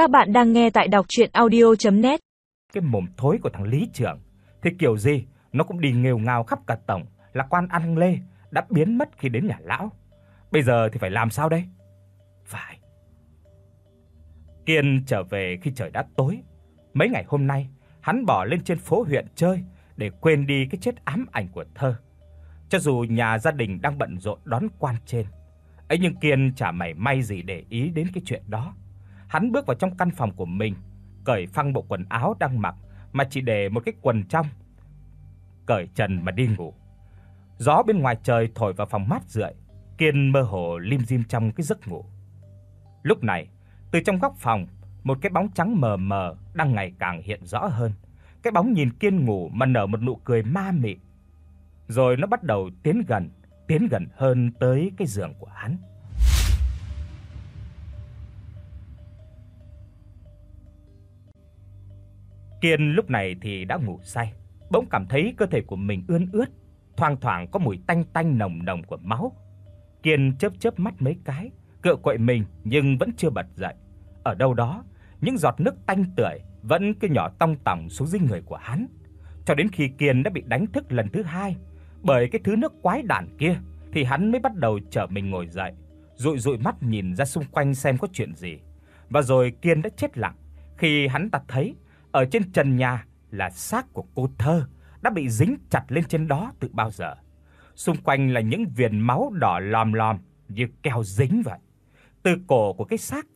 Các bạn đang nghe tại đọc audio net Cái mồm thối của thằng Lý trưởng thì kiểu gì nó cũng đi nghêu ngao khắp cả tổng là quan ăn lê đã biến mất khi đến nhà lão. Bây giờ thì phải làm sao đây? Phải. Kiên trở về khi trời đã tối. Mấy ngày hôm nay, hắn bỏ lên trên phố huyện chơi để quên đi cái chết ám ảnh của thơ. Cho dù nhà gia đình đang bận rộn đón quan trên, ấy nhưng Kiên chả mảy may gì để ý đến cái chuyện đó. Hắn bước vào trong căn phòng của mình, cởi phăng bộ quần áo đang mặc mà chỉ để một cái quần trong, cởi trần mà đi ngủ. Gió bên ngoài trời thổi vào phòng mát rượi, Kiên mơ hồ lim dim trong cái giấc ngủ. Lúc này, từ trong góc phòng, một cái bóng trắng mờ mờ đang ngày càng hiện rõ hơn. Cái bóng nhìn Kiên ngủ mà nở một nụ cười ma mị. Rồi nó bắt đầu tiến gần, tiến gần hơn tới cái giường của hắn. Kiên lúc này thì đã ngủ say, bỗng cảm thấy cơ thể của mình ươn ướt, thoang thoảng có mùi tanh tanh nồng nồng của máu. Kiên chớp chớp mắt mấy cái, cựa quậy mình nhưng vẫn chưa bật dậy. Ở đâu đó, những giọt nước tanh tưởi vẫn cứ nhỏ tong tòng xuống dưới người của hắn, cho đến khi Kiên đã bị đánh thức lần thứ hai bởi cái thứ nước quái đản kia thì hắn mới bắt đầu trở mình ngồi dậy, dụi dụi mắt nhìn ra xung quanh xem có chuyện gì. Và rồi Kiên đã chết lặng khi hắn ta thấy ở trên trần nhà là xác của cô thơ đã bị dính chặt lên trên đó từ bao giờ. Xung quanh là những viền máu đỏ lòm lòm như keo dính vậy. Từ cổ của cái xác,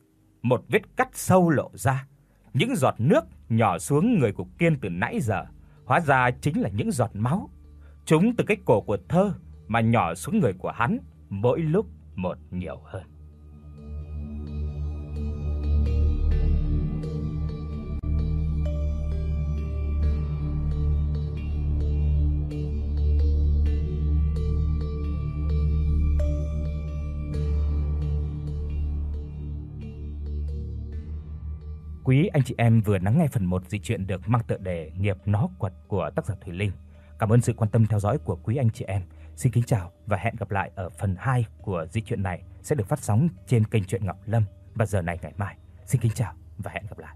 một vết cắt sâu lộ ra. Những giọt nước nhỏ xuống người của Kiên từ nãy giờ, hóa ra chính là những giọt máu. Chúng từ cái cổ của thơ mà nhỏ xuống người của hắn, mỗi lúc một nhiều hơn. Quý anh chị em vừa lắng nghe phần 1 dị truyện được mang tựa đề Nghiệp nó quật của tác giả Thủy Linh. Cảm ơn sự quan tâm theo dõi của quý anh chị em. Xin kính chào và hẹn gặp lại ở phần 2 của dị truyện này sẽ được phát sóng trên kênh truyện Ngọc Lâm vào giờ này ngày mai. Xin kính chào và hẹn gặp lại.